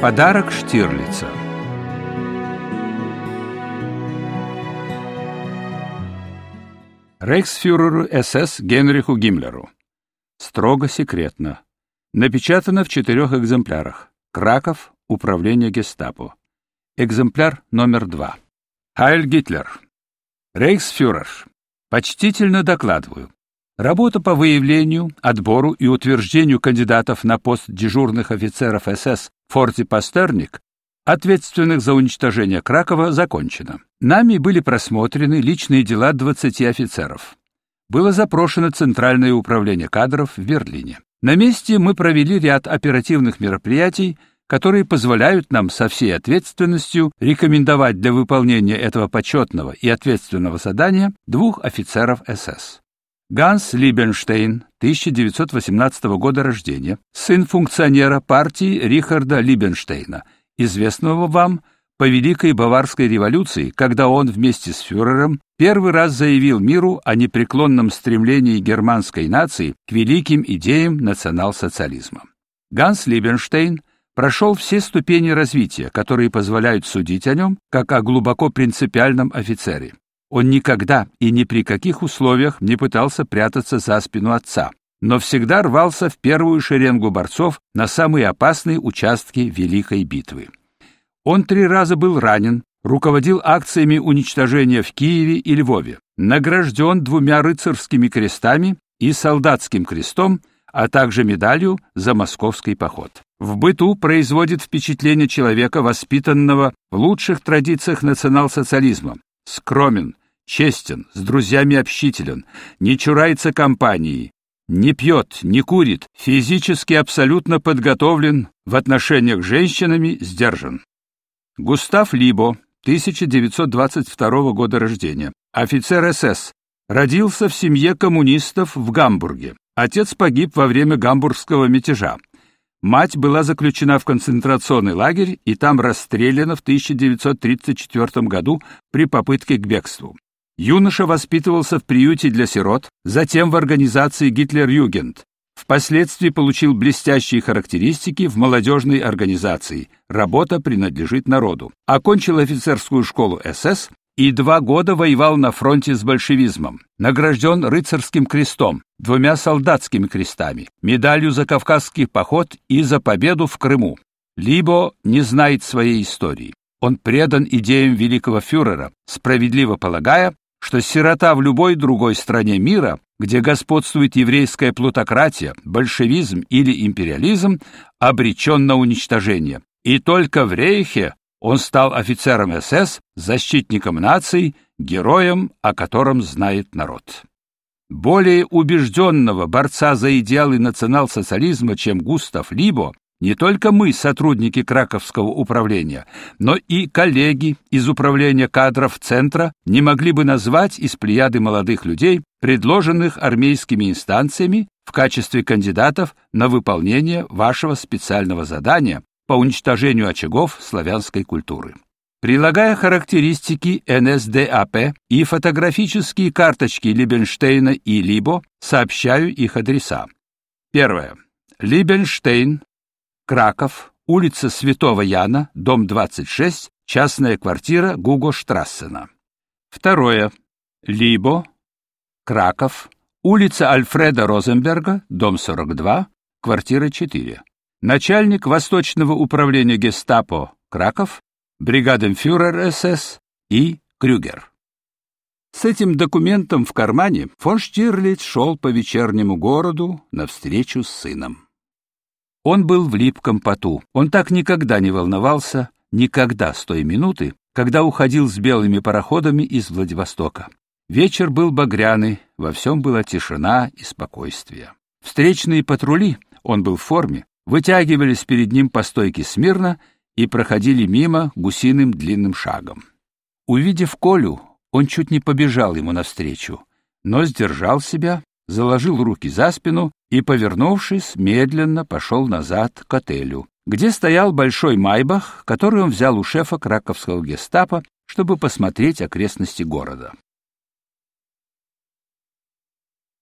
Подарок Штирлица Рейхсфюреру СС Генриху Гиммлеру. Строго секретно. Напечатано в четырех экземплярах. Краков, Управление Гестапо. Экземпляр номер два. Хайль Гитлер. Рейхсфюрер. Почтительно докладываю. Работа по выявлению, отбору и утверждению кандидатов на пост дежурных офицеров СС в форте Пастерник, ответственных за уничтожение Кракова, закончена. Нами были просмотрены личные дела 20 офицеров. Было запрошено Центральное управление кадров в Берлине. На месте мы провели ряд оперативных мероприятий, которые позволяют нам со всей ответственностью рекомендовать для выполнения этого почетного и ответственного задания двух офицеров СС. Ганс Либенштейн, 1918 года рождения, сын функционера партии Рихарда Либенштейна, известного вам по Великой Баварской революции, когда он вместе с фюрером первый раз заявил миру о непреклонном стремлении германской нации к великим идеям национал-социализма. Ганс Либенштейн прошел все ступени развития, которые позволяют судить о нем как о глубоко принципиальном офицере. Он никогда и ни при каких условиях не пытался прятаться за спину отца, но всегда рвался в первую шеренгу борцов на самые опасные участки Великой битвы. Он три раза был ранен, руководил акциями уничтожения в Киеве и Львове, награжден двумя рыцарскими крестами и солдатским крестом, а также медалью за московский поход. В быту производит впечатление человека, воспитанного в лучших традициях национал-социализма, скромен, честен, с друзьями общителен, не чурается компании, не пьет, не курит, физически абсолютно подготовлен, в отношениях с женщинами сдержан. Густав Либо, 1922 года рождения, офицер СС, родился в семье коммунистов в Гамбурге. Отец погиб во время гамбургского мятежа. Мать была заключена в концентрационный лагерь и там расстреляна в 1934 году при попытке к бегству. Юноша воспитывался в приюте для сирот, затем в организации Гитлер-Югент. Впоследствии получил блестящие характеристики в молодежной организации. Работа принадлежит народу. Окончил офицерскую школу СС и два года воевал на фронте с большевизмом. Награжден рыцарским крестом, двумя солдатскими крестами, медалью за Кавказский поход и за победу в Крыму. Либо не знает своей истории. Он предан идеям великого фюрера, справедливо полагая, что сирота в любой другой стране мира, где господствует еврейская плутократия, большевизм или империализм, обречен на уничтожение. И только в Рейхе он стал офицером СС, защитником наций, героем, о котором знает народ. Более убежденного борца за идеалы национал-социализма, чем Густав Либо, не только мы, сотрудники Краковского управления, но и коллеги из управления кадров центра не могли бы назвать из плеяды молодых людей, предложенных армейскими инстанциями в качестве кандидатов на выполнение вашего специального задания по уничтожению очагов славянской культуры. Прилагая характеристики НСДАП и фотографические карточки Либенштейна и Либо, сообщаю их адреса. Первое. Либенштейн, Краков, улица Святого Яна, дом 26, частная квартира Гуго Штрассена. Второе. Либо, Краков, улица Альфреда Розенберга, дом 42, квартира 4 начальник Восточного управления Гестапо Краков, бригаденфюрер СС и Крюгер. С этим документом в кармане фон Штирлиц шел по вечернему городу навстречу с сыном. Он был в липком поту. Он так никогда не волновался, никогда с той минуты, когда уходил с белыми пароходами из Владивостока. Вечер был багряный, во всем была тишина и спокойствие. Встречные патрули, он был в форме, вытягивались перед ним по стойке смирно и проходили мимо гусиным длинным шагом. Увидев Колю, он чуть не побежал ему навстречу, но сдержал себя, заложил руки за спину и, повернувшись, медленно пошел назад к отелю, где стоял большой майбах, который он взял у шефа краковского гестапо, чтобы посмотреть окрестности города.